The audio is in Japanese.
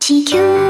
地球。